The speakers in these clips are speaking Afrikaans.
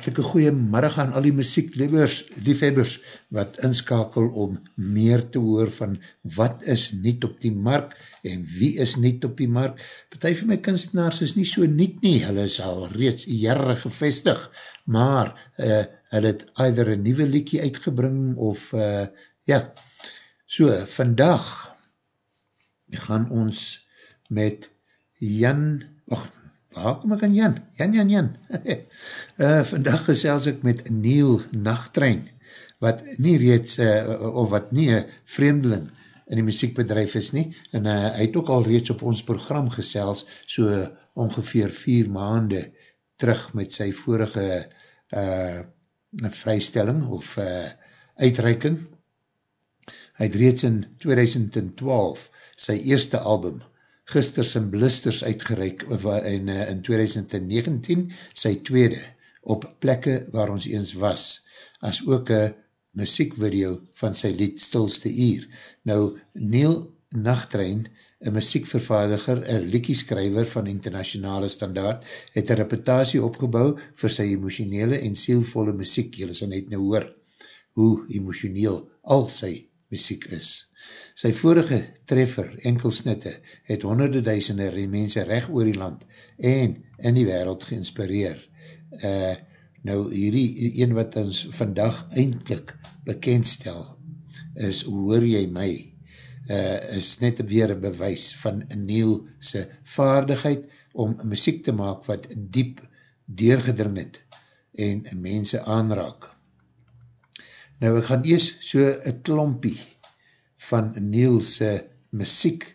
hartelike goeie middag aan al die muziekliefhebbers liefhebbers wat inskakel om meer te hoor van wat is niet op die mark en wie is niet op die mark. Partij van my kunstenaars is nie so niet nie, hulle is al reeds jare gevestig, maar uh, hulle het either een nieuwe liekie uitgebring of uh, ja, so vandag gaan ons met Jan, och, waar kom ek aan Jan? Jan, Jan, Jan. uh, vandag gesels ek met Neil Nachttrein, wat nie reeds, uh, of wat nie een vreemdeling in die muziekbedrijf is nie, en uh, hy het ook al reeds op ons program gesels, so ongeveer vier maande terug met sy vorige uh, vrystelling of uh, uitreiking. Hy het reeds in 2012 sy eerste album Gisters en Blisters uitgereik en uh, in 2019 sy tweede op plekke waar ons eens was, as ook een muziekvideo van sy lied Stilste Uur. Nou, Neil Nachttrein, een muziekvervaardiger en liekieskrijver van internationale standaard, het een reputatie opgebouw vir sy emotionele en sielvolle muziek. Julle sal net nou hoor hoe emotioneel al sy muziek is. Sy vorige treffer, enkelsnitte, het honderde duisende mense recht oor die land en in die wereld geinspireer. Uh, nou hierdie een wat ons vandag eindelijk bekendstel is, hoor jy my, uh, is net weer een bewys van Neil sy vaardigheid om muziek te maak wat diep deurgedring het en mense aanraak. Nou ek gaan eers so een klompie van Nielse muziek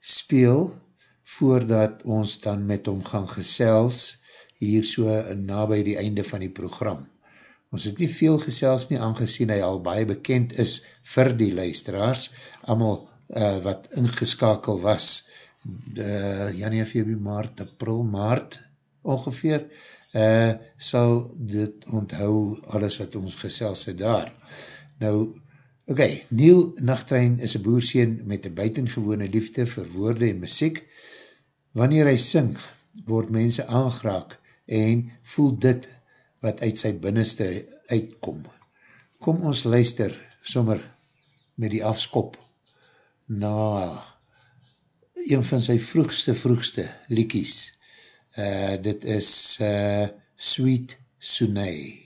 speel, voordat ons dan met hom gaan gesels, hier so na by die einde van die program. Ons het nie veel gesels nie, aangezien hy al baie bekend is vir die luisteraars, allemaal uh, wat ingeskakel was, uh, Janie, Februari, Maart, April, Maart, ongeveer, uh, sal dit onthou alles wat ons gesels het daar. Nou, Ok, Neil Nachttrein is een boerseen met een buitengewone liefde vir woorde en muziek. Wanneer hy sing, word mense aangeraak en voel dit wat uit sy binneste uitkom. Kom ons luister sommer met die afskop na een van sy vroegste vroegste liekies. Uh, dit is uh, Sweet Sunay.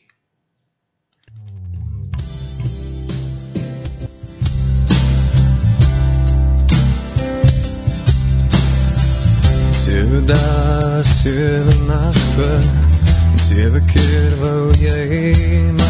Dae, sewe nachte Sewe keer wou jy my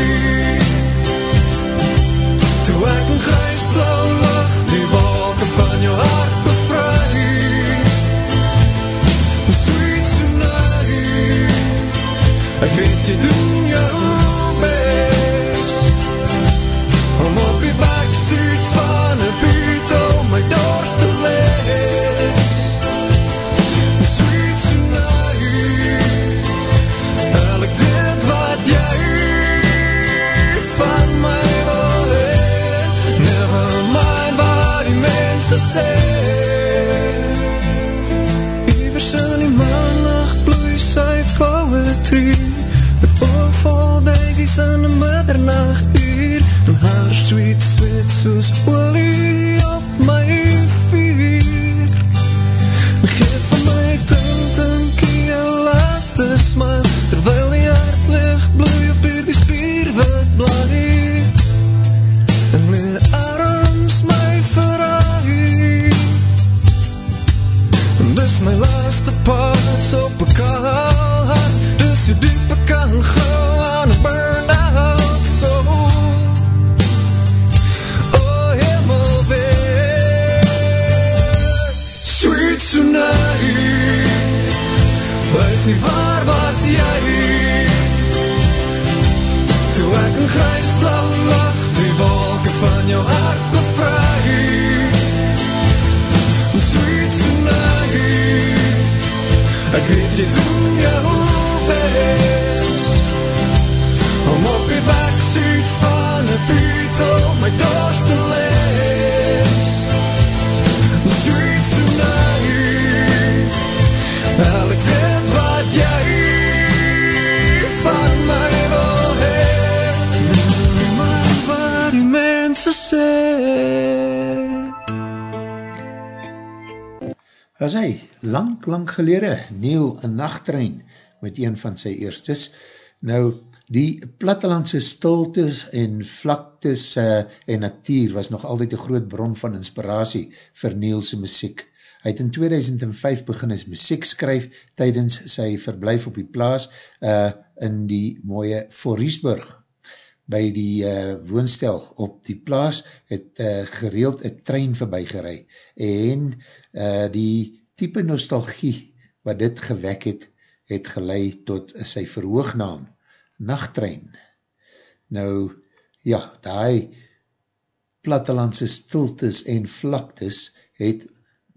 was middernacht uur En haar sweet, sweet soos olie As hy, lang, lang gelede, Neil een nachttrein met een van sy eerstes. Nou, die plattelandse stiltes en vlaktes uh, en natuur was nog altyd een groot bron van inspiratie vir Neilse muziek. Hy het in 2005 begin as muziek skryf tydens sy verblijf op die plaas uh, in die mooie Foriesburg by die uh, woonstel op die plaas het uh, gereeld een trein voorbij gerei en uh, die type nostalgie wat dit gewek het, het geleid tot sy verhoognaam, nachttrein. Nou, ja, die plattelandse stiltes en vlaktes het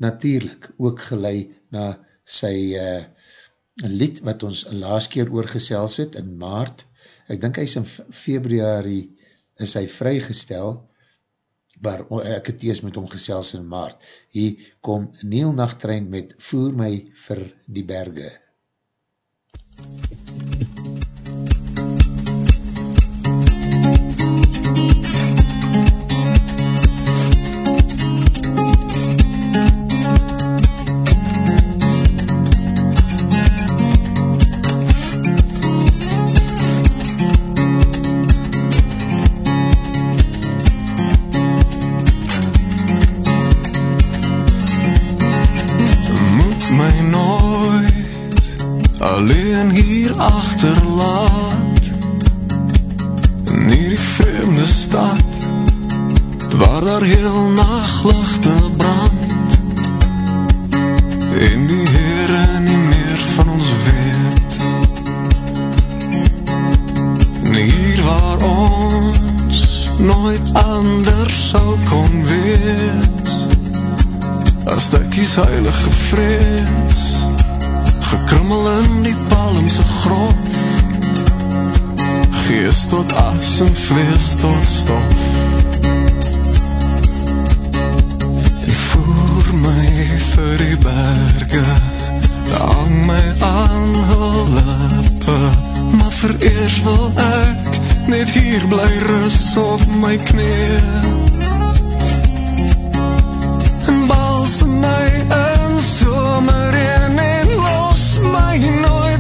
natuurlijk ook geleid na sy uh, lied wat ons laas keer oorgesels het in maart, ek dink hy is in februari is hy vrygestel, maar ek het eers met hom gesels in maart. Hier kom Neil Nachttrein met Voer my vir die berge. Moet vrees Gekrummel in die palmse grof Geest tot as en vlees tot stof. En voer my vir die berge. Hang my aan hul lippe. Maar vereers wil ek net hier bly rus op my knie. En balsem my in my nooit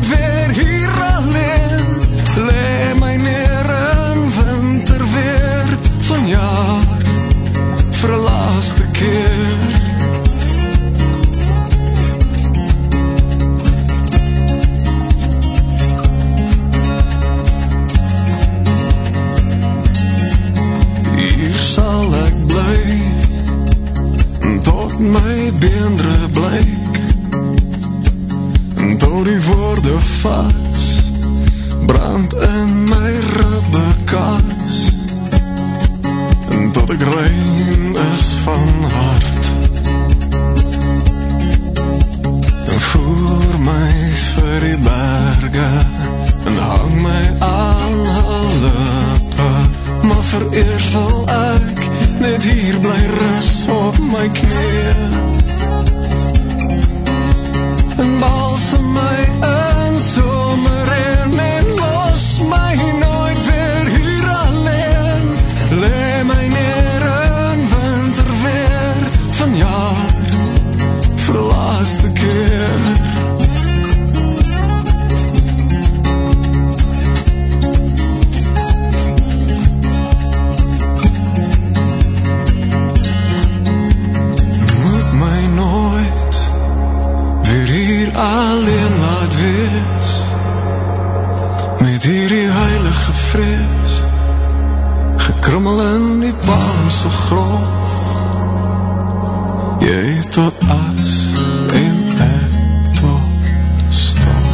woorde vas Brand in my ribbekas Tot ek rein is van hart. En voer my vir die berge En hang my aan hul lippe. Maar vereers wil ek net hier bly rus op my knie Tot as en ek tot stof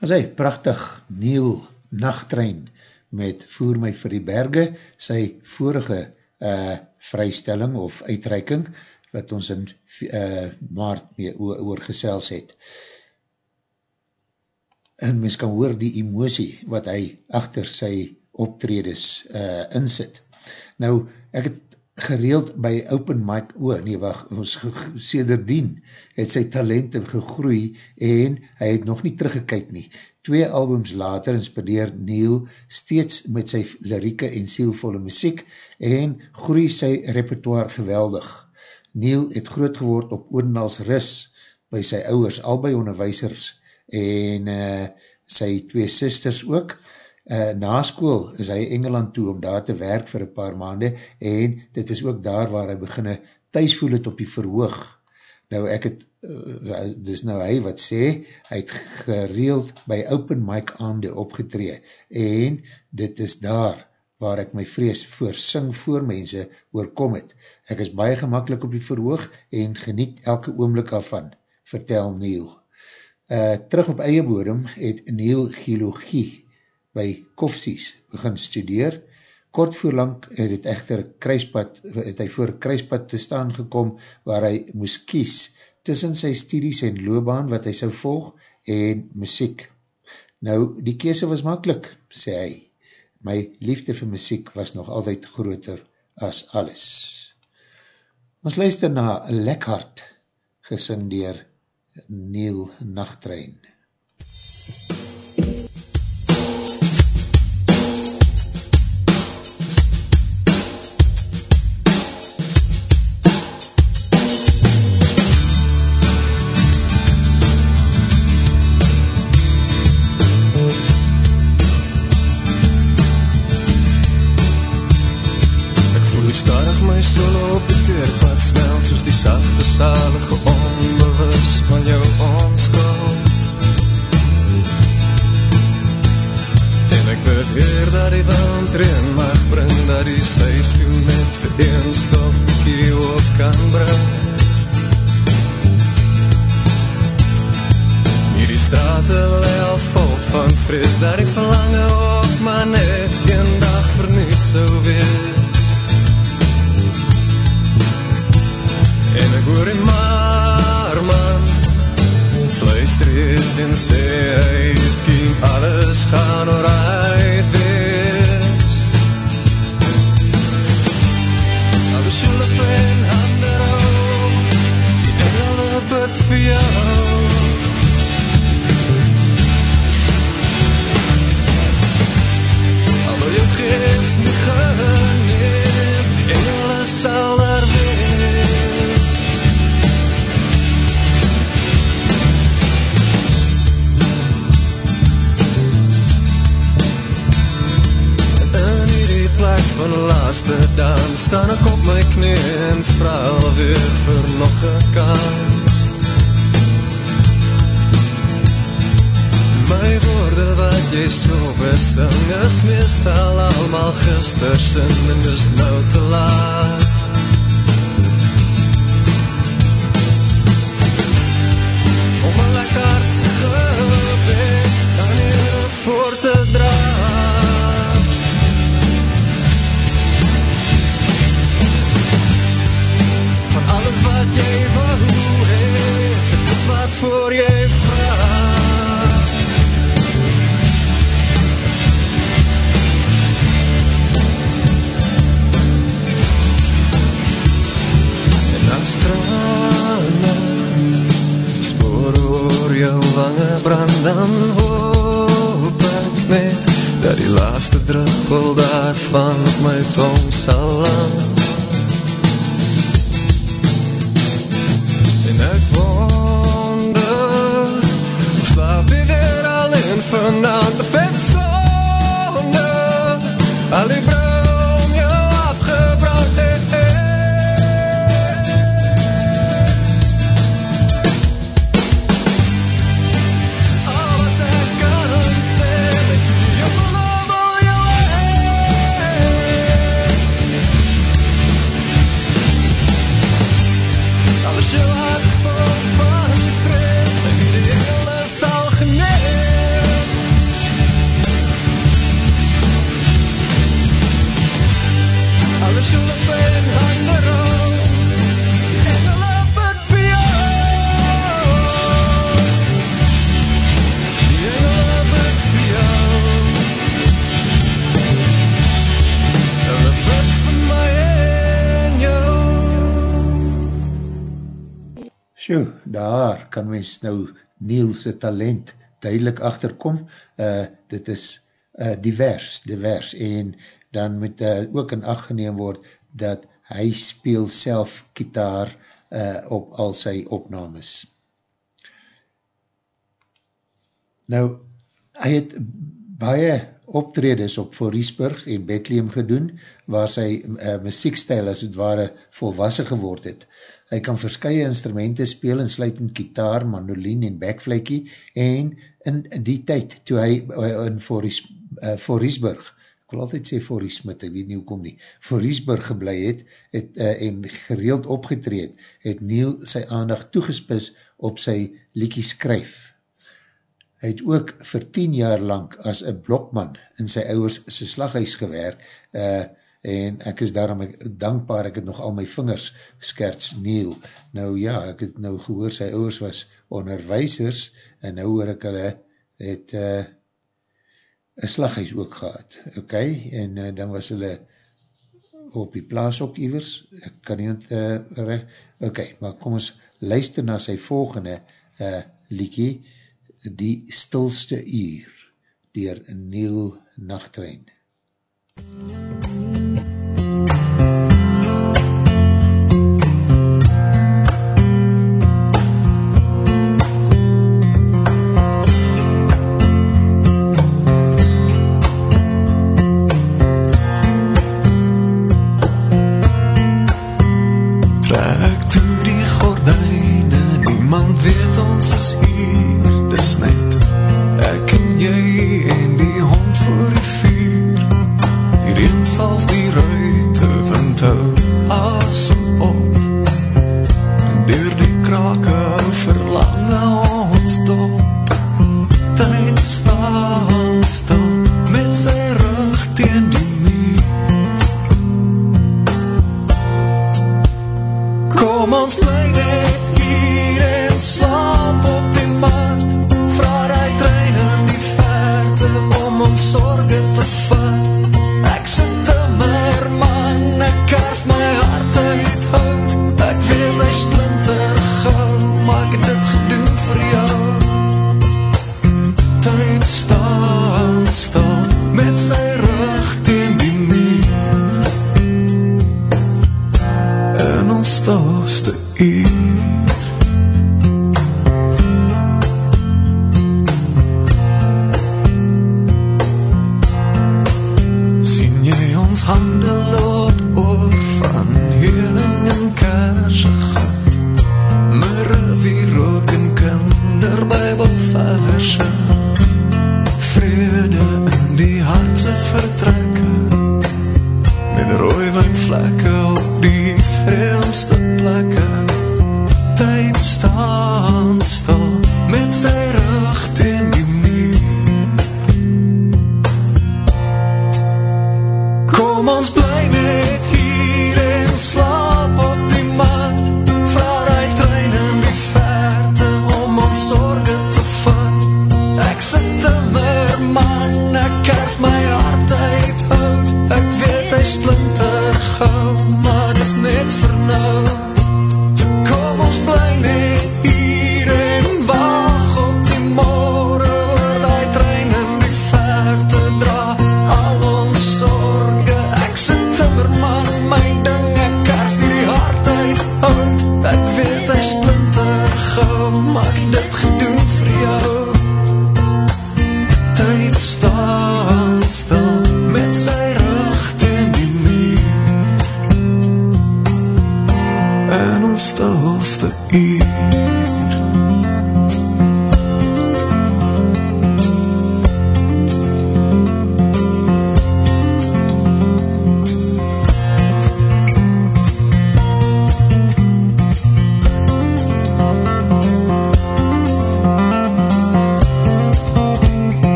As hy, prachtig, Neil Nachttrein met Voer my vir die berge, sy vorige uh, vrystelling of uitreiking, wat ons in uh, maart mee oor, oorgesels het. En mens kan hoor die emosie wat hy achter sy optredes uh, insit. Nou, ek het gereeld by open mic, o nee wacht, ons sederdien het sy talente gegroei en hy het nog nie teruggekyk nie. Twee albums later inspireer Neil steeds met sy lirieke en sielvolle muziek en groei sy repertoire geweldig. Neil het groot geword op Odenals Ris by sy ouwers, albei onderwijsers en uh, sy twee sisters ook. Uh, na school is hy Engeland toe om daar te werk vir een paar maande en dit is ook daar waar hy beginne thuis voel het op die verhoog. Nou ek het, uh, dis nou hy wat sê, hy het gereeld by open mic aande opgetree en dit is daar waar ek my vrees voor sing voor mense oorkom het. Ek is baie gemakkelijk op die verhoog en geniet elke oomlik afvan, vertel Neil. Uh, terug op eie bodem het Neil geologie by Kofsies begin studeer. Kort voorlang het het echter kruispad, het hy voor kruispad te staan gekom waar hy moes kies tussen sy studies en loopbaan wat hy sou volg en muziek. Nou, die kese was makkelijk, sê hy. My liefde vir muziek was nog altyd groter as alles. Ons luister na Lekhart, gesing dier Neil Nachttrein. Ek op die teerpad smelt Soos die sachte salige onbewus van jou onskuld. En ek bid weer dat die wind reen mag bring Dat die seistoen met vir een stof die op kan bring. Hierdie strate lei al vol van vrees Dat die verlange ook maar net een dag verniet sou wees ek hoor en maar man. Fluister eens en sê hy skien alles gaan alright wees. Al is jou lip en ander oom Die engele bid vir jou. Al wil jou geef dan staan ek op my knie en vraag weer vir nog een kans. My woorde wat jy so besing is meestal allemaal gistersin en is nou te laat. Druppel daarvan op my tong sal land kan mens nou Nielse talent duidelik achterkom. Uh, dit is uh, divers, divers en dan moet uh, ook in acht geneem word dat hy speel self kitaar uh, op al sy opnames. Nou, hy het baie optredes op Voorriesburg en Bethlehem gedoen, waar sy uh, muziekstijl as het ware volwassen geword het. Hy kan verskye instrumenten speel, en sluitend kitaar, mandolin en backflakey, en in die tyd, toe hy uh, in Voorries, uh, Voorriesburg, ek wil altyd sê Voorriesmit, ek weet nie hoe kom nie, Voorriesburg geblei het, het uh, en gereeld opgetreed, het Neil sy aandag toegespis op sy liekie skryf. Hy het ook vir 10 jaar lang as een blokman in sy ouwers sy slaghuis gewerk uh, en ek is daarom dankbaar, ek het nog al my vingers skerts Neil. Nou ja, ek het nou gehoor, sy ouwers was onderwijsers en nou hoor ek hulle het uh, een slaghuis ook gehad, ok, en uh, dan was hulle op die plaas ook iwers, ek kan nie ont, uh, recht, ok, maar kom ons luister na sy volgende uh, liekie, Die Stilste Uur, dier Neil Nachtrein. Trek Sien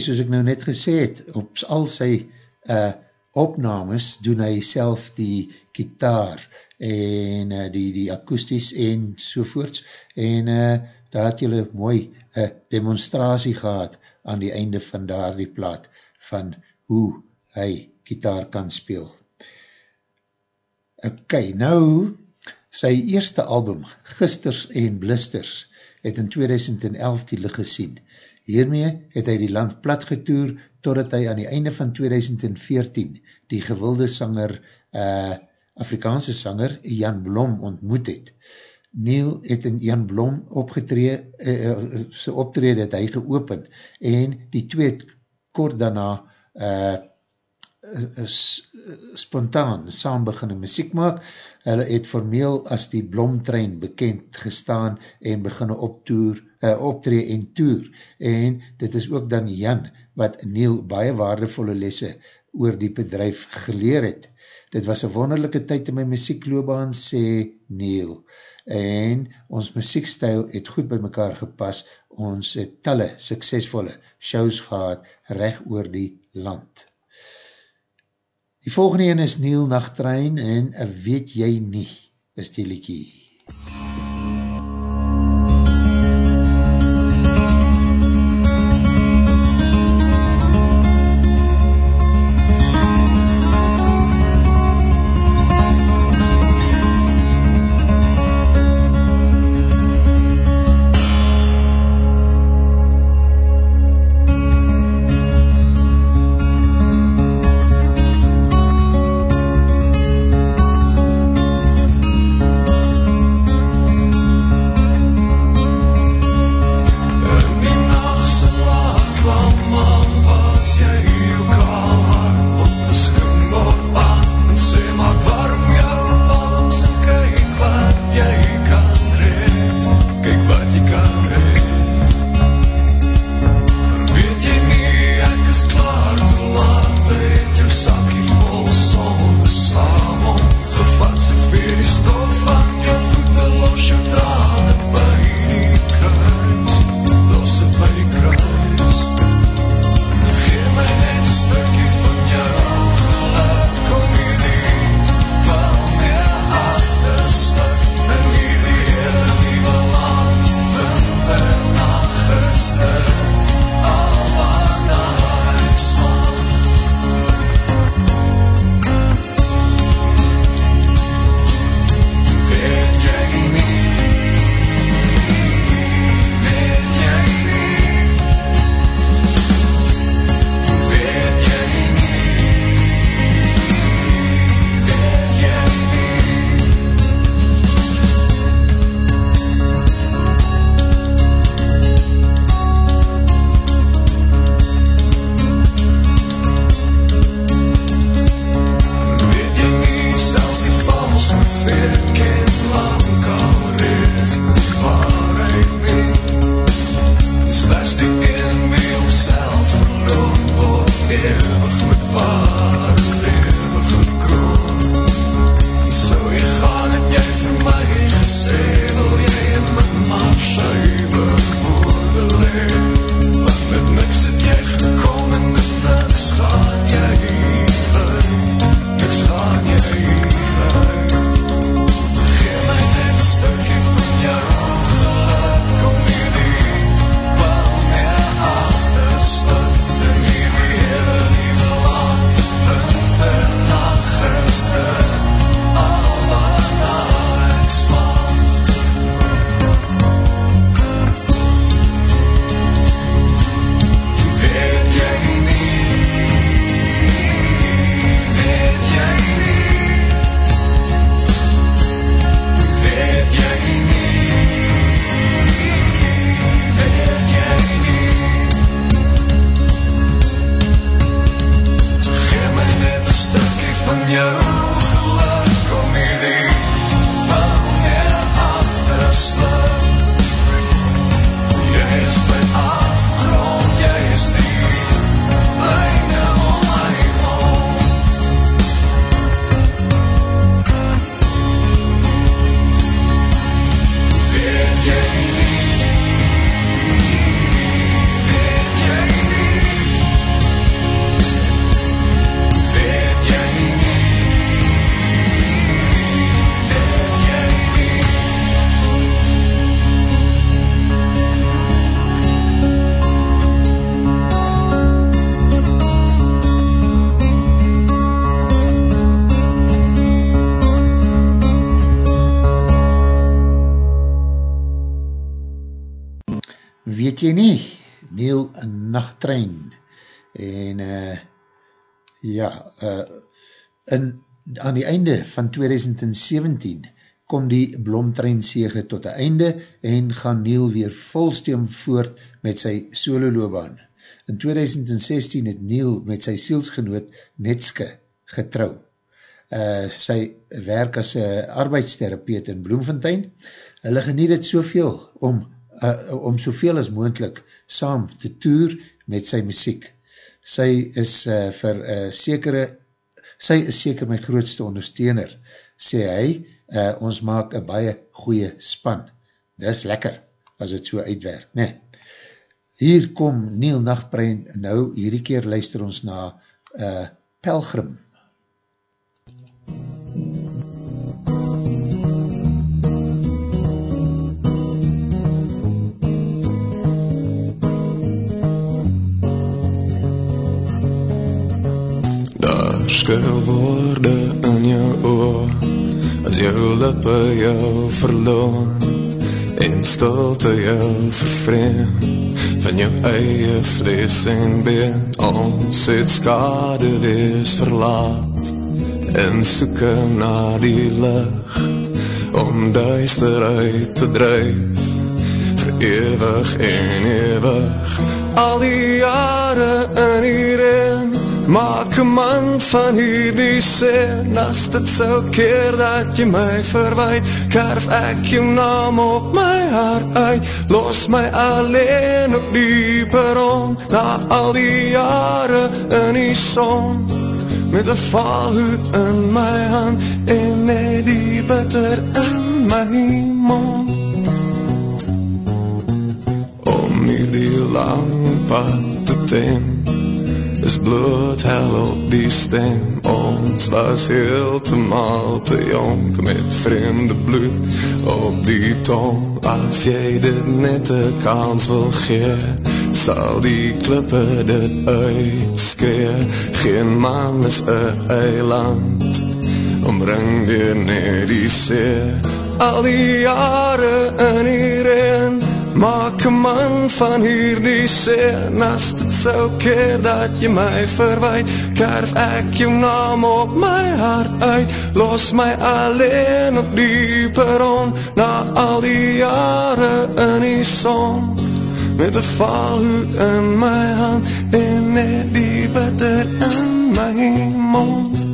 soos ek nou net gesê het, op al sy uh, opnames doen hy self die gitaar en uh, die, die akoesties en sovoorts en uh, daar het julle mooi uh, demonstratie gehad aan die einde van daar die plaat van hoe hy gitaar kan speel. Ok, nou sy eerste album, Gisters en Blisters, het in 2011 die licht gesien. Hiermee het hy die land plat getoer totdat hy aan die einde van 2014 die gewilde sanger, uh, Afrikaanse sanger Jan Blom ontmoet het. Neil het in Jan Blom opgetree, uh, uh, sy optrede het hy geopen en die twee kort daarna uh, spontaan saam beginne muziek maak. Hulle het formeel as die Blomtrein bekend gestaan en beginne optoer, uh, optree en toer. En dit is ook dan Jan wat Neil baie waardevolle lesse oor die bedrijf geleer het. Dit was een wonderlijke tyd in my muziekloobaan, sê Neil. En ons muziekstijl het goed by mekaar gepas. Ons het talle suksesvolle shows gehad recht oor die land. Die volgende een is Neil Nachtrein en weet jy nie, is die liekie. Van 2017 kom die Blomtrein sege tot die einde en gaan Neil weer volsteem voort met sy solo loopbaan. In 2016 het Neil met sy sielsgenoot Netske getrouw. Uh, sy werk as arbeidstherapeut in Bloemfontein. Hulle geniet het soveel om, uh, om soveel as moendlik saam te toer met sy muziek. Sy is uh, vir uh, sekere, sy is seker my grootste ondersteuner, sê hy, uh, ons maak een baie goeie span. Dis lekker, as het so uitwerk, ne? Hier kom Neil Nachtbrein, nou hierdie keer luister ons na uh, Pelgrim. Daar skuil woorde in jou oor As jou lippe jou verloon En stilte jou vervreemd Van jou eie vlees en been Ons het skade wees verlaat En soeke na die lig Om duister uit te drijf Vir ewig en ewig. Al die jare in die reen Maak een man van hierdie sin As dit so keer dat jy my verwaait Kerf ek jou naam op my hart uit. Los my alleen op die peron Na al die jare in die son Met een valhoed in my hand En net die bitter in my mond. Om hierdie lang pad te tem is bloed hel op die stem. Ons was heel te maal te jong Met vreemde bloed op die tong. As jy dit net een kans wil gee Sal die klippe dit uitskree. Geen man is een eiland Omring weer net die see. Al die jare in die reen Maak een man van hierdie seen As dit so keer dat jy my verwaait Kerf ek jou naam op my hart uit. Los my alleen op die peron Na al die jare in die son Met een valhoed in my hand En net die bitter in my mond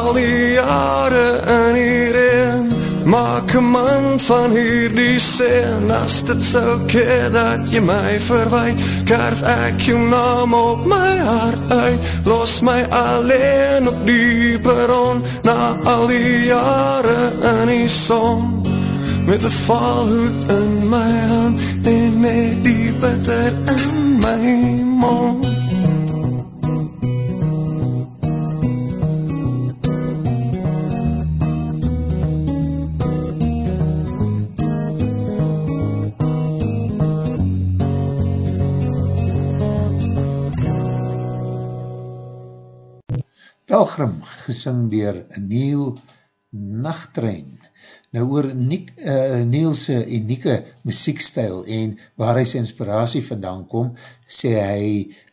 Al die jare in die reen Maak een man van hierdie seen As dit so keer dat jy my verwaait Kerf ek jou naam op my hart uit. Los my alleen op die peron Na al die jare in die son Met een valhoed in my hand En net die bitter in my mond Pelgrim, gesing dier Neil Nachttrein. Nou oor Nick, uh, Neil sy unieke muziekstijl en waar hy sy inspiratie vandaan kom, sê hy,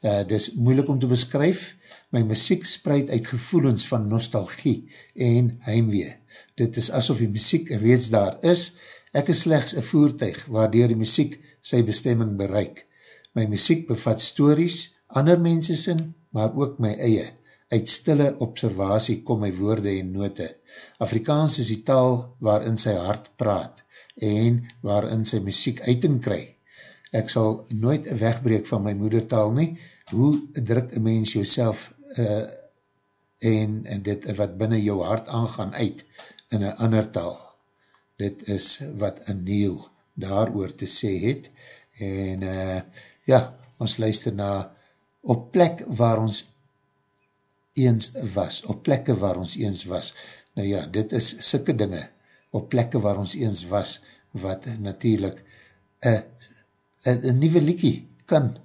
uh, dis moeilik om te beskryf, my muziek spreid uit gevoelens van nostalgie en heimwee. Dit is asof die muziek reeds daar is, ek is slechts een voertuig waardoor die muziek sy bestemming bereik. My muziek bevat stories, ander mense sin, maar ook my eie. Uit stille observatie kom my woorde en note. Afrikaans is die taal waarin sy hart praat en waarin sy muziek uiting kry. Ek sal nooit wegbreek van my moedertaal nie. Hoe druk een mens jouself uh, en, en dit wat binnen jou hart aangaan uit in een ander taal. Dit is wat Neil daar oor te sê het. En uh, ja, ons luister na op plek waar ons eens was, op plekke waar ons eens was. Nou ja, dit is sikke dinge, op plekke waar ons eens was, wat natuurlijk een een nieuwe liekie kan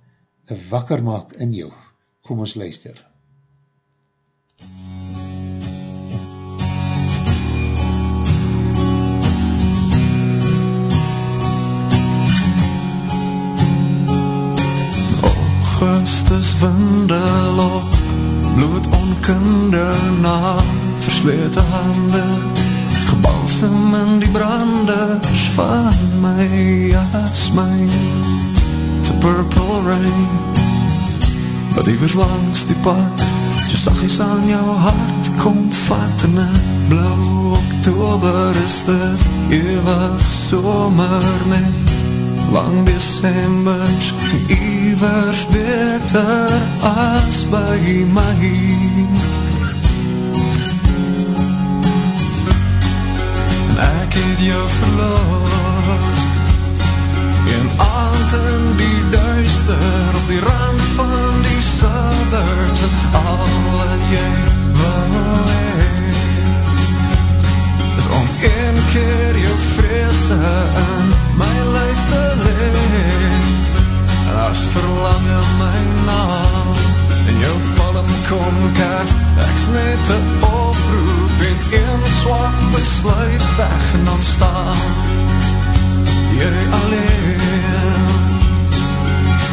wakker maak in jou. Kom ons luister. Augustus windelok Bloed onkunde na Verslete hande Gebalsem in die branders Van my jasmijn It's a purple rain. Wat evers langs die pad So sagies aan jou hart Kom vat in blauw oktober Is dit eeuwig somer met lang decembers Ivers beter as by my En ek het jou verloor En aand in die duister Op die rand van die suburbs En al wat jy wou om een keer jou vreese in my lijf te leen En as verlange my naam In jou palm kom kerf Ek's net te oproep En een swak besluit weg en dan staan Jy alleen.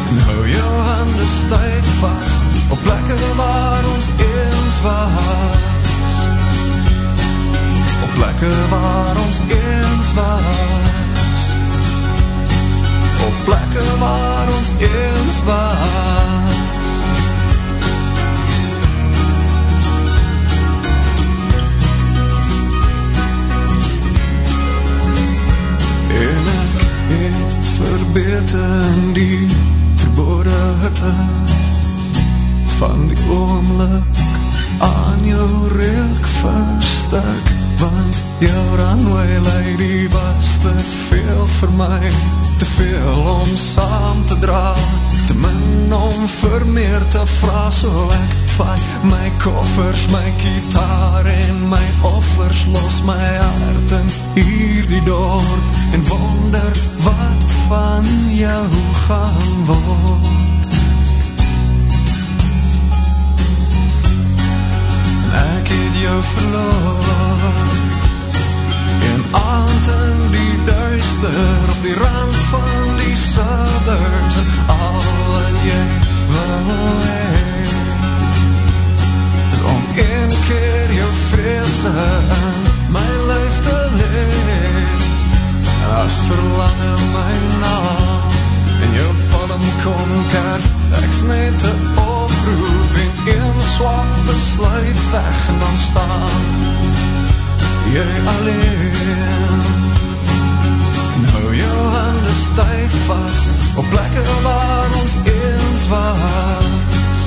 En hou jou hande stuit vast Op plekke waar ons eens was Op plekke waar ons eens was. Op plekke waar ons eens was. En ek het verbeter in die verbode hitte Van die oomlik aan jou reuk verstik Want jou runway lady was te veel vir my Te veel om saam te dra. Te min om vir meer te vraag So ek vaai my koffers, my kitaar En my offers los my hart in hierdie dorp En wonder wat van jou gaan word ek het jou verloor. En aand in die duister Op die rand van die suburbs En al wat jy wou heen Is om een keer jou vreese in my lijf te leen En as verlange my naam In jou palm kom kerf Ek's net te oproep En een besluit weg En dan staan Jy alleen. En hou jou hande stuif vast Op plekke waar ons eens was.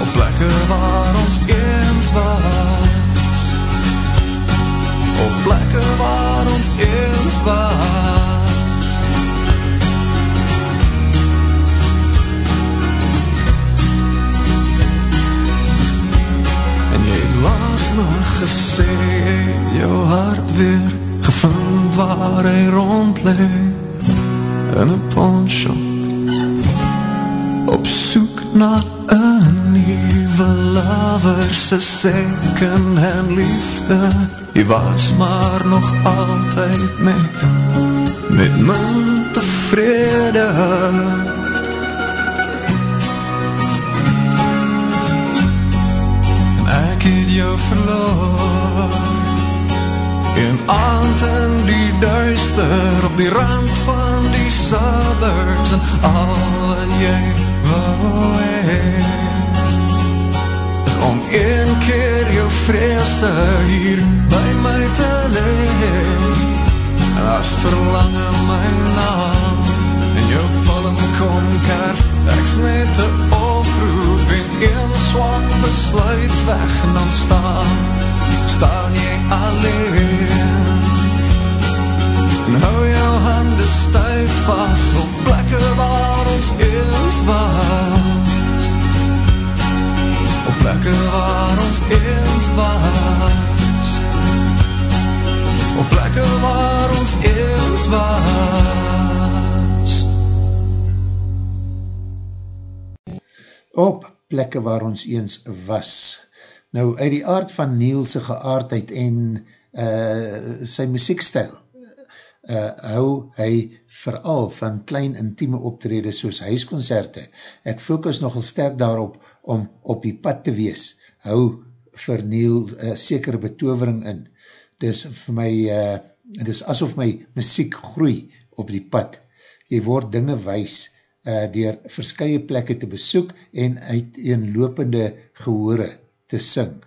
Op plekke waar ons eens was. Op plekke waar ons eens was nog gesê Jou hart weer gevind waar hy rondleef In een pawnshop. Op soek na een nieuwe lover Sy second hand liefde Jy was maar nog altyd met Met min tevrede ek het jou verloor. En aand in die duister Op die rand van die suburbs En al wat jy wou heen Is om een keer jou vreese Hier by my te leen En as verlange my naam En jou palm kom kerf Ek's net te oproep En een swak besluit weg En dan staan Staan jy alleen. En hou jou hande stuif vast Op plekke waar ons eens was. Op plekke waar ons eens was. Op plekke waar ons eens was op plekke waar ons eens was. Nou, uit die aard van Nielse geaardheid en uh, sy muziekstijl, uh, hou hy vooral van klein intieme optrede soos huiskoncerte. Ek focus nogal sterk daarop om op die pad te wees. Hou vir Niel uh, sekere betovering in. Dis vir my, uh, dis asof my muziek groei op die pad. Jy word dinge wees uh, dier verskye plekke te besoek en uit een lopende gehoore te sing.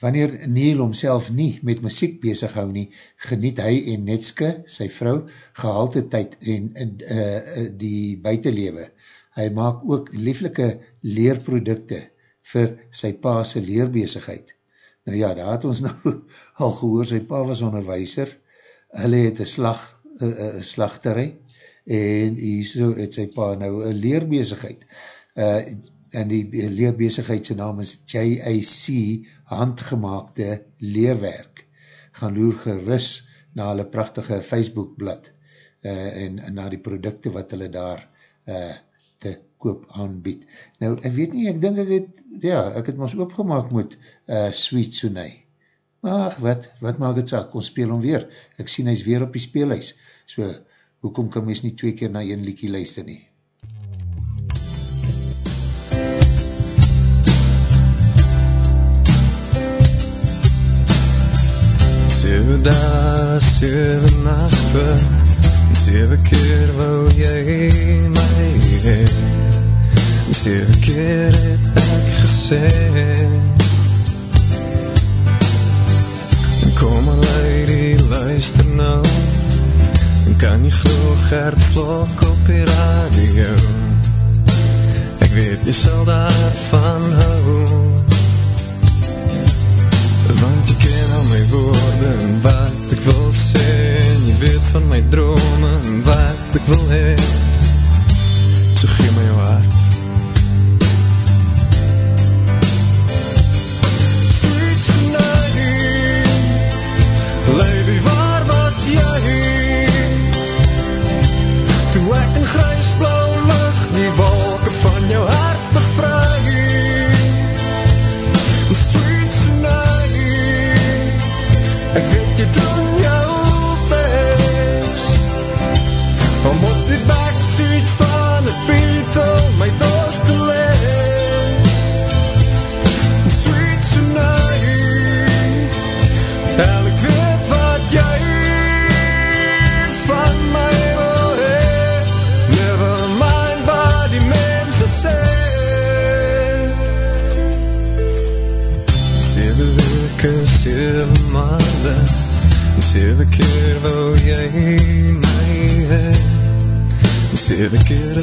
Wanneer Neil homself nie met muziek bezig hou nie, geniet hy en Netske, sy vrou, gehalte tyd en uh, die buitenlewe. Hy maak ook lieflike leerprodukte vir sy paase leerbezigheid. Nou ja, daar het ons nou al gehoor, sy pa was onderwijser, hulle het een slag, uh, slachterij, en hier so het sy pa nou een leerbezigheid. Uh, en die leerbezigheid sy naam is JAC, handgemaakte leerwerk. Gaan loer gerus na hulle prachtige Facebookblad uh, en, en na die producte wat hulle daar uh, te koop aanbied. Nou, ek weet nie, ek dink ek het, ja, ek het ons opgemaak met uh, Sweet Sonai. Maar wat, wat maak het saak, ons speel hom weer. Ek sien hy is weer op die speelhuis. So, hoekom kan mys nie twee keer na een liekie luister nie? Sewe dae, sewe nachte Sewe keer wou jy my heen Sewe keer het ek gesê Kom my lady, luister nou Kan jy glo Gert Vlok op die radio. Ek weet jy sal daarvan hou Want jy ken al my woorde en wat ek wil sê En jy weet van my drome en wat ek wil hee So gee my jou hart Ek weet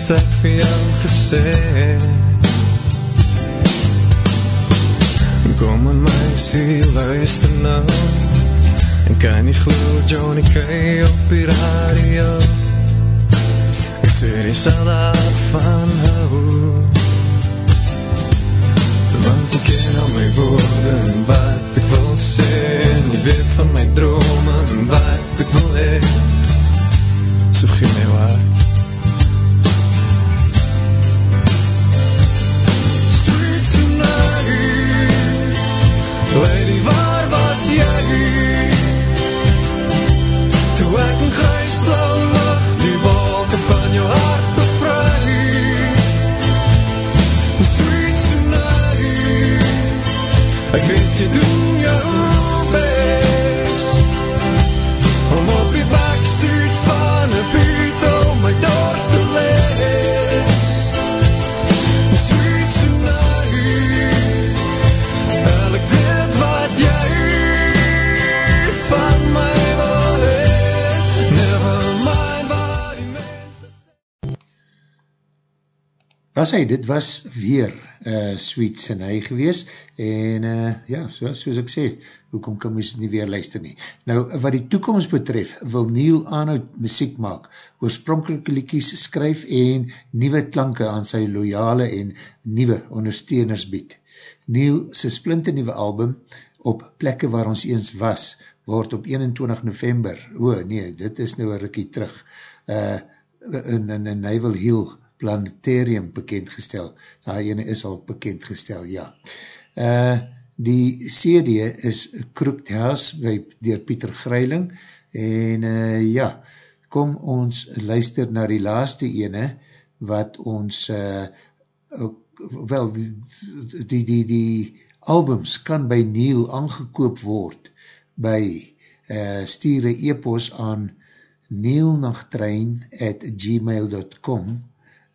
keer het ek vir jou gesê Kom in my siel, luister nou. En kan nie glo Johnny Kay op die radio. Ek sê jy sal daarvan hou Want jy ken al my woorde en wat ek wil sê En jy weet van my drome en wat ek wil hee So gee my wat Lady, waar was jy? Toe ek in grijs blauw lucht Die wolke van jou hart bevry Sweet tonight Ek weet jy doen Was hy, dit was weer uh, Sweet Sinai gewees en uh, ja, so, soos ek sê, hoekom kan mys nie weer luister nie. Nou, wat die toekomst betref, wil Neil aanhoud muziek maak, oorspronkelike liekies skryf en nieuwe klanke aan sy loyale en nieuwe ondersteuners bied. Neil sy splinte nieuwe album op plekke waar ons eens was, word op 21 november, o oh, nee, dit is nou een rikkie terug, uh, in, in, in wil heel Planetarium bekendgestel. Daar ene is al bekendgestel, ja. Uh, die CD is Crooked House by, dier Pieter Greiling en uh, ja, kom ons luister na die laaste ene wat ons uh, wel die, die, die, die albums kan by Neil aangekoop word by uh, stuur een e-post aan neilnachtrein at gmail.com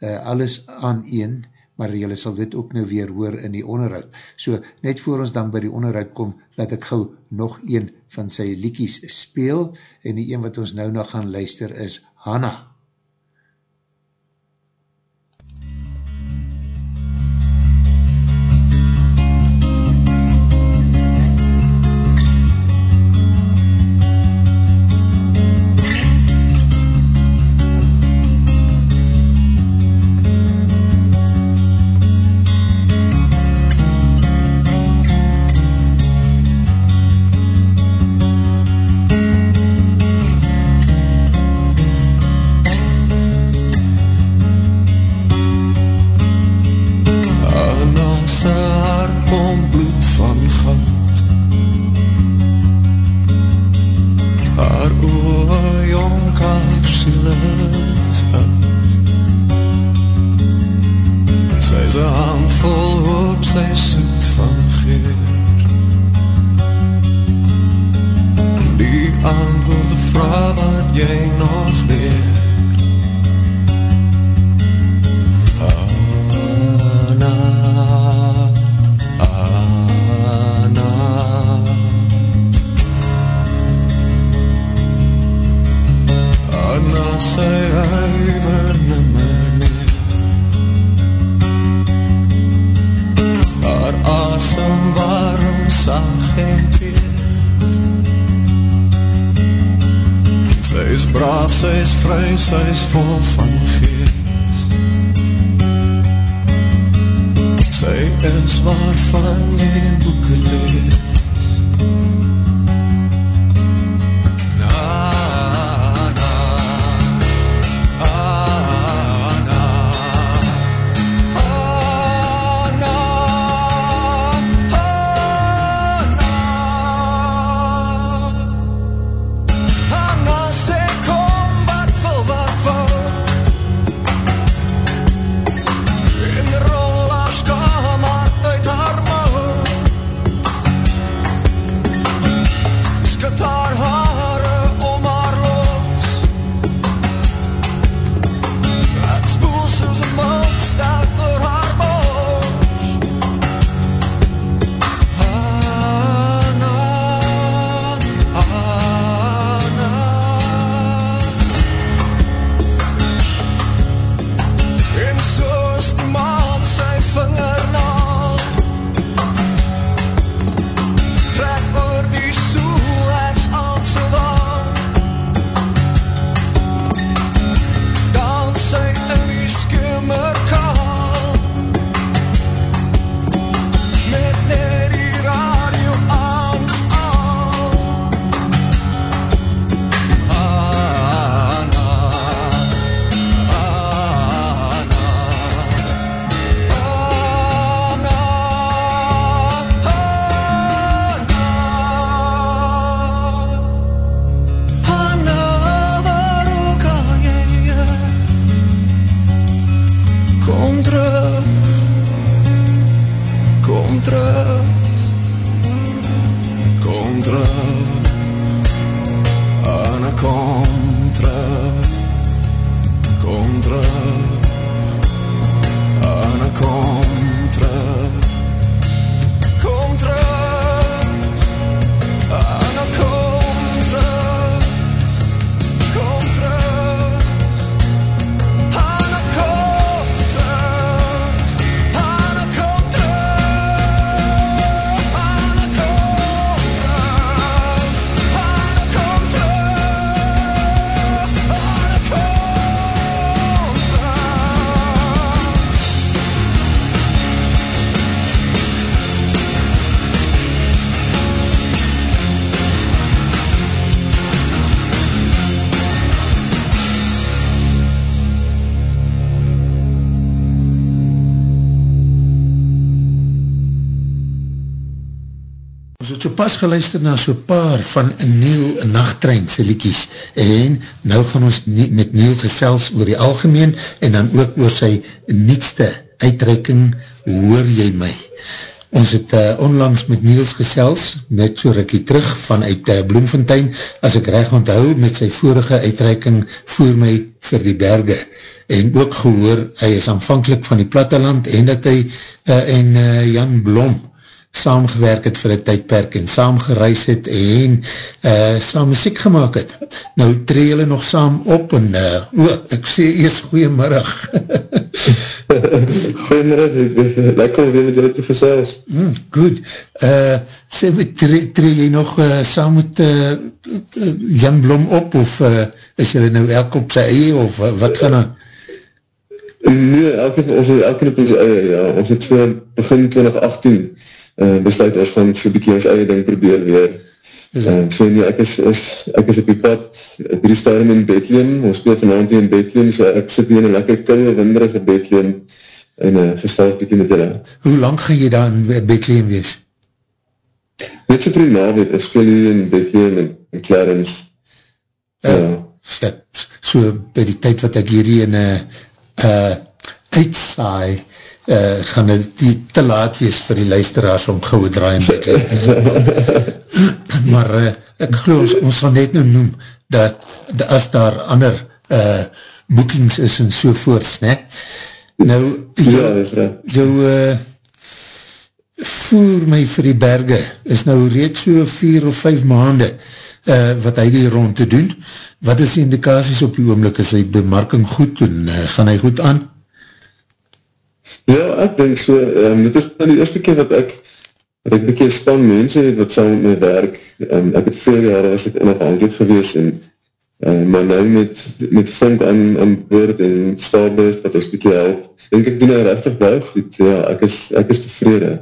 uh, alles aan een, maar jylle sal dit ook nou weer hoor in die onderhoud. So, net voor ons dan by die onderhoud kom, laat ek gauw nog een van sy liekies speel, en die een wat ons nou nog gaan luister is Hannah. Sy is braaf, sy is vry, sy is vol van gees Sy is waarvan jy boeken lees. Geluister na so paar van Neil Nachttrein se liekies en nou gaan ons nie, met Neil gesels oor die algemeen en dan ook oor sy nietste uitreiking Hoor Jy My. Ons het uh, onlangs met Niels gesels, net so rikkie terug vanuit uh, Bloemfontein, as ek reg onthou met sy vorige uitreiking Voer My vir die Berge. En ook gehoor, hy is aanvankelijk van die platteland en dat hy uh, en uh, Jan Blom saamgewerk het vir een tydperk en saam gereis het en uh, saam muziek gemaakt het. Nou tree julle nog saam op en uh, oh, ek sê eers goeiemiddag. goeiemiddag, lekker om weer met julle te versels. Mm, goed. Uh, sê, tree, tree jy nog uh, saam met uh, Jan Blom op of uh, is julle nou elk op sy eie of uh, wat gaan dan? Nee, elke, ons het elke op ons eie, ja. Ons het so begin 2018 uh, besluit ons gaan so'n bykie ons eie ding probeer weer. Uh, so nie, ek is, is, ek is op die pad, op die stadium in Bethlehem, ons speel vanavond hier in Bethlehem, so ek sit hier in een lekker kouwe, winderige Bethlehem, en uh, gesteld bykie met julle. Hoe lang gaan jy daar in Bethlehem wees? Net so vir die naweek, ek speel hier in Bethlehem en, en Clarence. Uh, uh, ja, so by die tyd wat ek hier in uh, uh, uitsaai, uh, gaan het die te laat wees vir die luisteraars om gauwe draai en maar uh, ek geloof ons, ons gaan net nou noem dat as daar ander uh, boekings is en sovoorts ne? nou jou, ja, jou uh, voer my vir die berge is nou reeds so vier of vijf maande uh, wat hy die rond te doen. Wat is die indikaties op die oomlik is hy bemarking goed en uh, gaan hy goed aan Ja, ek denk so, um, dit is nou die eerste keer wat ek wat ek bekeer span mense het wat saam met my werk, um, ek het veel jare was ek onafhankelijk gewees en um, maar nou met, met Funk aan, aan boord en Starbus wat ons bekeer help, denk ek doen nou rechtig baie goed, ja, ek is, ek is tevrede.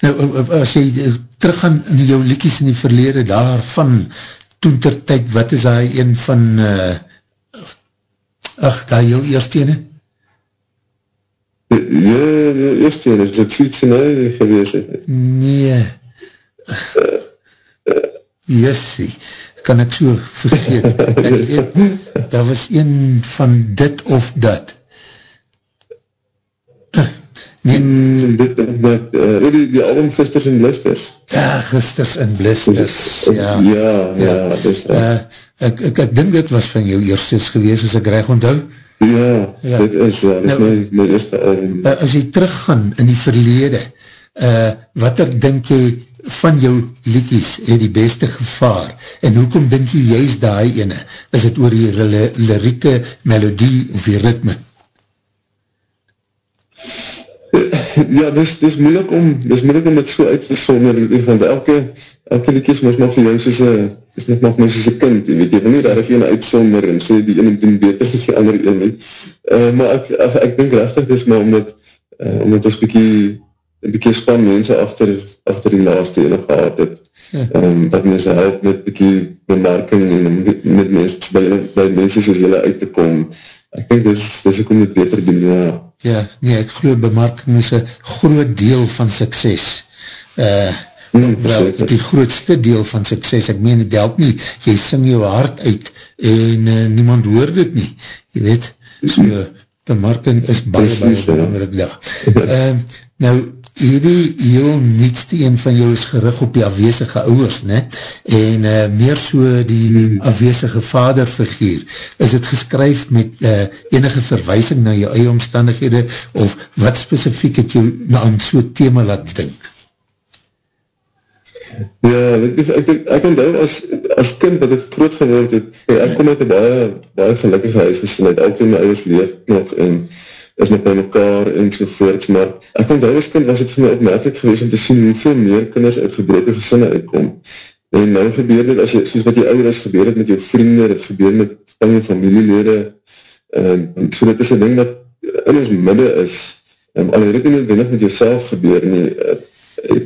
Nou, as jy teruggaan in jou liekies in die verlede daarvan, toen ter tyd, wat is daar een van uh, ach, daar heel eerste ene? Ja, die eerste is dit Huil gewees. Nee. Jessie, kan ek so vergeet. Ek, daar was een van dit of dat. Nee. Mm, dit of dat, uh, die, die album Gisters en Blisters. Ja, Gisters en Blisters, ja. Ja, ja, ja. dis dat. Uh, ek, ek, ek dink dit was van jou eerstes gewees, as ek reg onthou. Ja, ja, dit is, ja, dit nou, is my, my eerste album. Uh, as jy teruggaan in die verlede, uh, wat er denk jy van jou liedjes het die beste gevaar, en hoekom denk jy juist daai ene, is het oor die lirieke melodie of die ritme? Ja, dis, dis moeilik om, dis moeilik om het so uit te sonder, want elke, elke liedjes moest maar vir jou soos een is net nog maar soos een kind, jy weet, jy wil nie daar even uitsonder en sê die ene doen beter as die ander ene. Uh, maar ek, ek, ek denk rechtig dis maar omdat, uh, omdat ons bykie, een bykie span mense achter, achter die laaste ene gehad het, ja. um, dat mense help met bykie bemerking en met, met mense, by, by mense soos jylle uit te kom. Ek denk dis, dis ook om dit beter doen, ja. Ja, nee, ek geloof bemerking is een groot deel van sukses. Eh, uh, Hmm, wel, die grootste deel van sukses, ek meen het help nie, jy sing jou hart uit en uh, niemand hoor dit nie, jy weet, so, bemarking is baie, baie belangrijk dag. Uh, nou, hierdie heel nietste een van jou is gerig op die afwezige ouwers, ne? en uh, meer so die hmm. afwezige vaderfiguur, is het geskryf met uh, enige verwijsing na jou eie omstandighede, of wat specifiek het jou aan so'n thema laat dink? Ja, ek, ek, ek, ek onthou as, as kind wat ek groot geword het, ek kom uit een baie, baie gelukkige huis gesin, het al toen my ouders leef nog en is nog by mekaar en sovoorts, maar ek onthou as kind was het vir my opmerkelijk geweest om te sien hoeveel meer kinders uit gebroke gesinne uitkom. En nou gebeur dit, as jy, soos wat jy ouders gebeur het met jou vrienden, het gebeur met van jou familielede, um, so dit is een ding dat in ons midde is, um, al het dit nie met jouself gebeur nie, uh,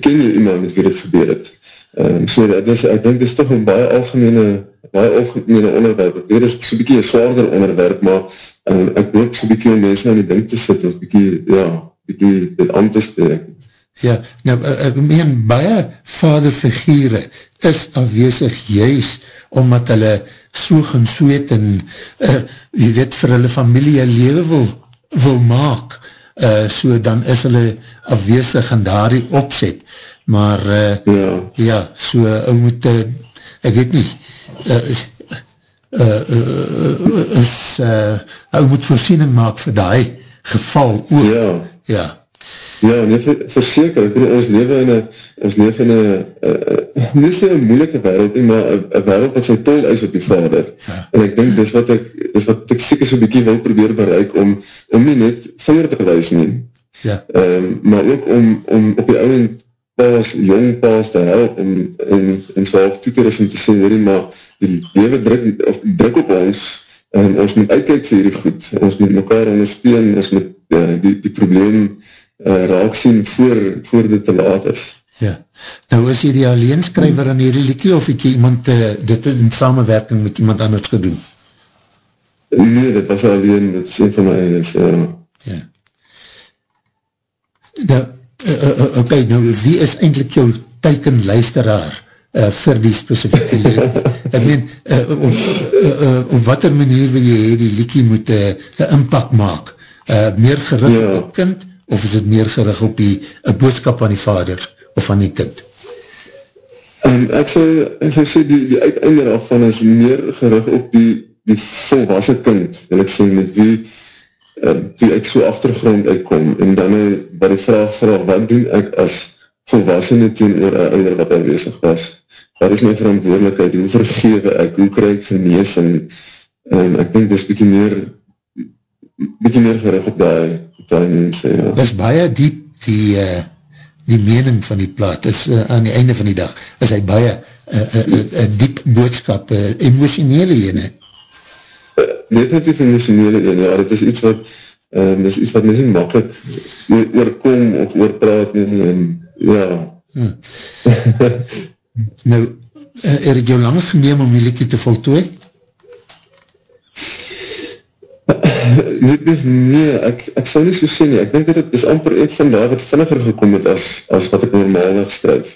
ken jy iemand met wie dit gebeur het. Um, so dat is, ek denk dit is toch een baie algemene, baie algemene onderwerp. Dit is so'n bykie een zwaarder onderwerp, maar um, ek hoop so'n bykie om mense aan die ding te sit, of bykie, ja, bykie dit aan te spreek. Ja, nou, eh, ek meen, baie vaderfigure is afwezig juist omdat hulle soeg en sweet en uh, jy weet, vir hulle familie leven wil, wil maak, uh, so dan is hulle afwezig en daar die opzet, maar uh, ja. ja, so ou moet, uh, ek weet nie, uh, uh, uh, is, uh, ou moet voorsiening maak vir die geval ook. Ja. Ja. Ja, nee, verseker, ek bedoel, ons leven in een, ons leven in een, uh, nie sê een moeilike wereld, nie, maar een wereld wat sy tol is op die vader. Ja. En ek denk, dis wat ek, dis wat ek seker so'n bykie wil probeer bereik, om, om nie net vinger te gewijs nie. Ja. Um, maar ook om, om op die ouwe paas, jong paas te help, in, in so half toe te ris om te sê, nee, maar die leven druk, of druk op ons, en ons moet uitkijk vir hierdie goed, ons moet mekaar ondersteun, ons moet uh, die, die probleem uh, raak sien voor, voor dit te laat is. Ja, nou is jy die alleenskryver aan hierdie liekie of het jy iemand uh, dit in samenwerking met iemand anders gedoen? Nee, dit was alleen, dit is een van my is, uh, ja. Nou, uh, uh, ok, nou wie is eindelijk jou teikenluisteraar uh, vir die specifieke lied? Ek meen, uh, op, uh, uh, op wat er manier wil jy die liekie moet uh, impact maak? Uh, meer gericht ja. op kind? Of is het meer gerig op die boodskap van die vader of van die kind? Um, ek sal, ek sal sê, die, die uiteinde daarvan is meer gerig op die, die volwassen kind, wil ek sê, met wie, uh, wie ek so achtergrond uitkom, en dan uh, by die vraag vraag, wat doen ek as volwassene teen oor een ouder wat aanwezig was? Wat is my verantwoordelijkheid? Hoe vergewe ek? Hoe krijg ek vernees? En, en ek denk, dit is bykie meer, bykie meer gerig op die, mense, ja. Dit is baie diep die, uh, die mening van die plaat, is uh, aan die einde van die dag, is hy baie uh, uh, uh, uh, diep boodskap, uh, emotionele ene. Uh, definitief emotionele ene, ja, dit is iets wat, um, dit is iets wat mense makkelijk oorkom of oorpraat, en, en ja. Hmm. nou, uh, er het jou lang geneem om die liekie te voltooi? Nee, nee, ek, ek sal nie so sê nie, ek denk dat het is amper ek van daar wat vinniger gekom het as, as wat ek normaalweg skryf.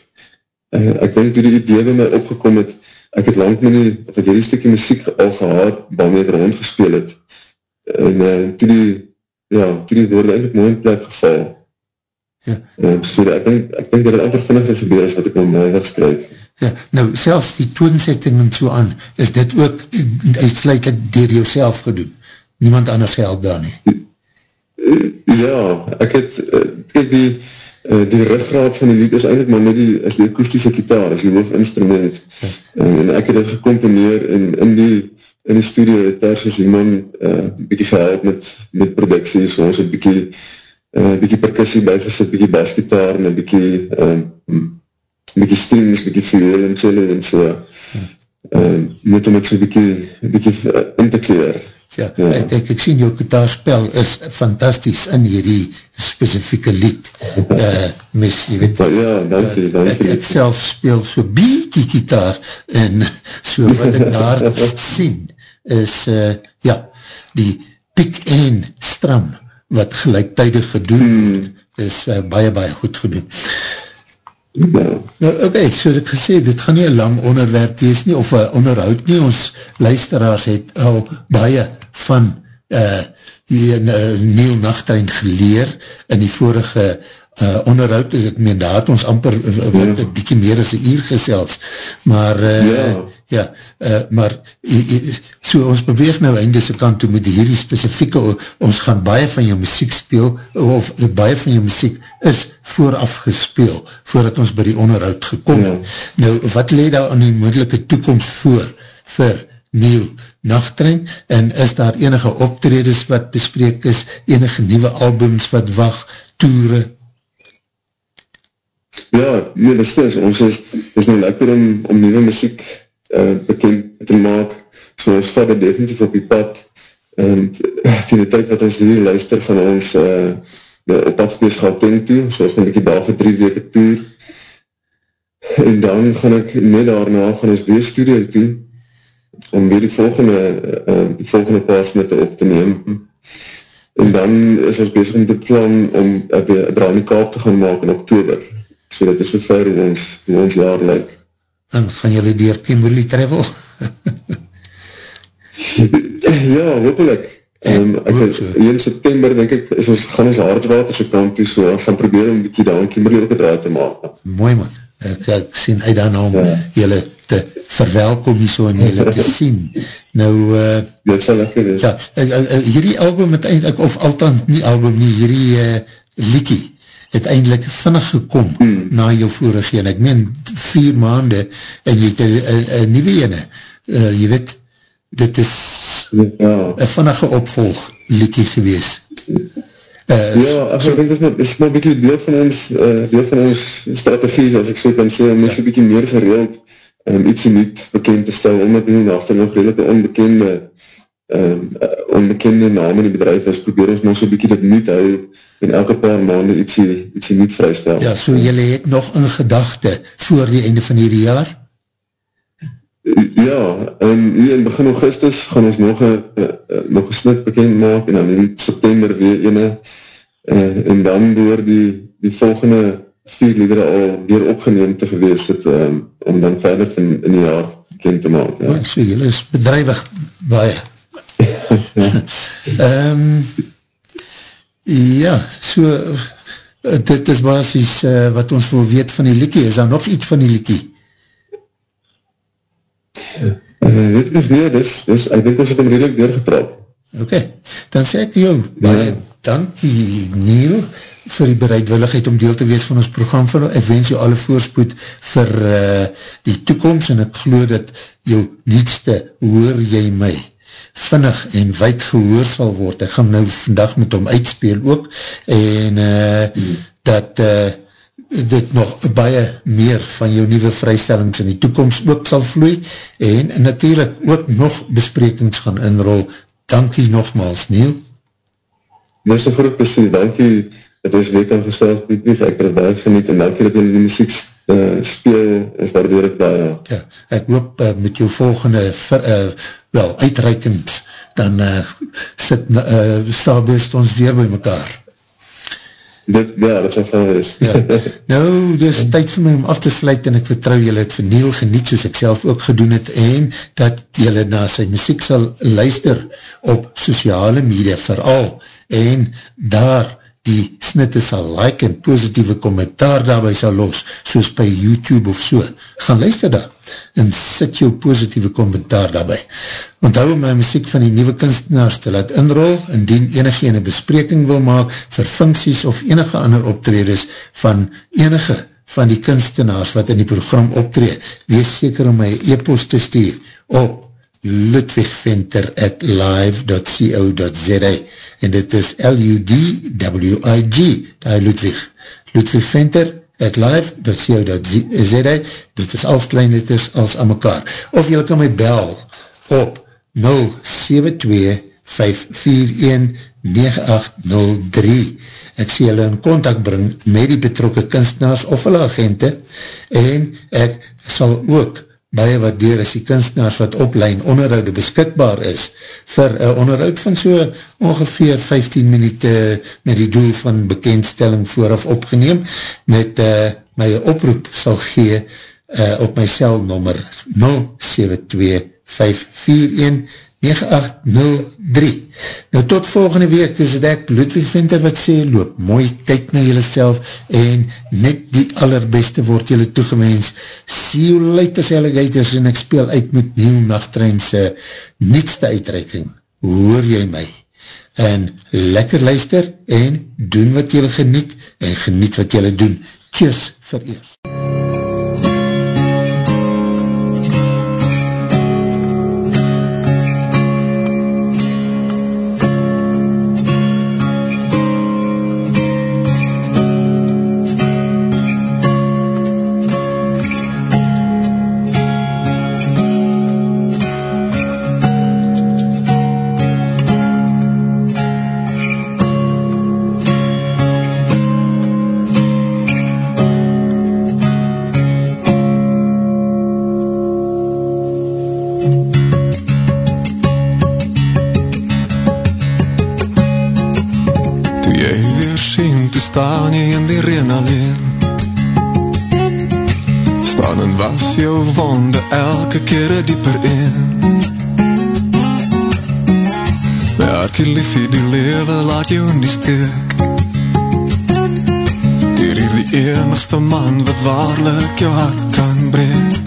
En ek denk toe die idee by my opgekom het, ek het lang met die, of ek hierdie stukkie muziek al gehad, waarmee ek rondgespeel het. En uh, toe die, ja, toe die woorde eindelijk mooi in plek geval. Ja. En, so ek denk, ek denk dat het amper vinniger gebeur as wat ek normaalweg skryf. Ja, nou, selfs die toonsetting en so aan, is dit ook uitsluitend dier jouself gedoen? Niemand anders help daar nie. Ja, ek het, eh, kijk die, eh, die ruggraad van die lied is eindelijk maar net die, is die akoestische gitaar, is die hoofdinstrument. Ja. En, en ek het het gecomponeer en in die, in die studio het daar soos die man uh, bykie gehelp met, met productie, so ons het bykie, uh, bykie percussie bijgesit, bykie basgitaar en bykie, uh, bykie strings, bykie viool en cello en so. Uh, net om het so bykie, bykie uh, in te kleer. Ja, ja. Ek, ek, ek sien jou kitaarspel is fantastisch in hierdie specifieke lied. Uh, mis, jy weet, ja, dankie, dankie. Ek, ek self speel so biekie kitaar en so wat ek daar sien is, uh, ja, die piek en stram wat gelijktijdig gedoen hmm. is uh, baie, baie goed gedoen. Nou, oké, okay, soos ek gesê, dit gaan nie een lang onderwerp wees nie, of een onderhoud nie, ons luisteraars het al baie van uh, uh, Neil Nachtrein geleer in die vorige uh, onderhoud, ek meen, daar het ons amper wat ja. bykie meer as een uur gesels, maar uh, ja, ja uh, maar so ons beweeg nou einde se kant toe met hierdie specifieke, ons gaan baie van jou muziek speel, of baie van jou muziek is vooraf gespeel, voordat ons by die onderhoud gekom het. Ja. Nou, wat leed daar aan die moedelike toekomst voor, vir Neil Nachtrein, en is daar enige optredes wat bespreek is, enige nieuwe albums wat wacht, toere, Ja, nee, dit is, ons is, is nou lekker om, om nieuwe muziek uh, bekend te maak, so ons vader definitief op die pad, en die tijd wat ons hier luister van ons uh, op afgees gaan tent toe, so ons gaan bykie daar vir drie weke toer, en dan gaan ek net daarna gaan ons weer studio toe, om weer die volgende, uh, die volgende paar snitte op te neem, en dan is ons bezig met die plan om een draai in die kaap te gaan maak in oktober, so dat is so ver hoe ons, hoe ons jaar lyk. En gaan julle dier Kimberley travel? ja, hopelijk. Um, ek het, in september denk ek, is ons, gaan ons hardswater so kant toe, so ons gaan probeer om die daar in Kimberley ook een draai te maak. Mooi man, ek, ek sien uit daarna om ja. julle te verwelkom nie so en julle te sien. Nou, uh, dit sal lekker wees. Ja, uh, uh, hierdie album het eindelijk, of althans nie album nie, hierdie uh, liekie het eindelijk vinnig gekom mm. na jou vorige en ek meen vier maande en jy het een nieuwe ene. Uh, jy weet, dit is ja. een vinnige opvolg liekie gewees. Uh, ja, ek so, denk, dit is maar een beetje deel van ons, uh, deel van ons strategie, as ek so kan sê, om ja. een beetje meer gereeld um, ietsie niet bekend te stel, omdat die nachter nog redelijk onbekende um, onbekende naam in die bedrijf is, probeer ons nog so'n bykie dit niet hou en elke paar maanden ietsie, ietsie niet vrystel. Ja, so jylle het nog in gedachte voor die einde van hierdie jaar? Ja, en hier in begin augustus gaan ons nog een, nog een snit bekend maak en dan in september weer ene uh, en dan door die, die volgende vier liedere al weer opgeneem te gewees het um, om dan verder in, in die jaar bekend te maak. Ja. Oh, so, jylle is bedrijwig baie. um, ja, so dit is basis uh, wat ons wil weet van die liekie. Is daar nog iets van die liekie? Uh, weet ek nie, dis, dis, ek denk ons het hem redelijk doorgetrap. Ok, dan sê ek jou, baie ja. dankie Neil, vir die bereidwilligheid om deel te wees van ons program. Ek wens jou alle voorspoed vir uh, die toekomst en ek geloof dat jou nietste hoor jy my vinnig en wijd gehoor sal word. Ek gaan nou vandag met hom uitspeel ook en uh, hmm. dat uh, dit nog baie meer van jou nieuwe vrystellings in die toekomst ook sal vloei en natuurlijk ook nog besprekings gaan inrol. Dankie nogmaals, Neil. Dis een groep besie, dankie het is week aan gesteld, ek het baie geniet, en dankie dat jy die muziek uh, speel, is waardoor ek baie. Ja, ek hoop uh, met jou volgende, ver, uh, wel, uitreikend, dan uh, sit, uh, stabest ons weer by mekaar. Dit, ja, dat sal van wees. ja. Nou, dis tyd vir my om af te sluit, en ek vertrouw jylle het verniel geniet, soos ek self ook gedoen het, en dat jylle na sy muziek sal luister op sociale media vooral, en daar die snitte sal like en positieve kommentaar daarby sal los, soos by YouTube of so. Gaan luister daar en sit jou positieve kommentaar daarby. Onthou om my muziek van die nieuwe kunstenaars te laat inrol, indien enige ene bespreking wil maak vir funksies of enige ander optredes van enige van die kunstenaars wat in die program optreed, wees seker om my e-post te stuur op ludwigventer at live.co.za en dit is L-U-D-W-I-G die Ludwig Ludwig. Venter at live.co.za dit is als klein letters als aan mekaar. Of jylle kan my bel op 072 541 9803 ek sê jylle in contact bring met die betrokke kunstenaars of hulle agente en ek sal ook baie waardeer as die kunstenaars wat oplein onderhoude beskikbaar is vir een onderhoud van so ongeveer 15 minuut met die doel van bekendstelling vooraf opgeneem met uh, my oproep sal gee uh, op my celnummer 072 541 9803 Nou tot volgende week is het ek Ludwig Venter wat sê, loop mooi, kyk na jylle self en net die allerbeste word jylle toegewens See you later alligators en ek speel uit met Neil Nachtreinse nietste uitreiking Hoor jy my? En lekker luister en doen wat jylle geniet en geniet wat jylle doen Cheers vir eers kere dieper in. Elke liefie die lewe laat jou nie stik Hier is die enigste man wat waarlik jou hart kan breek.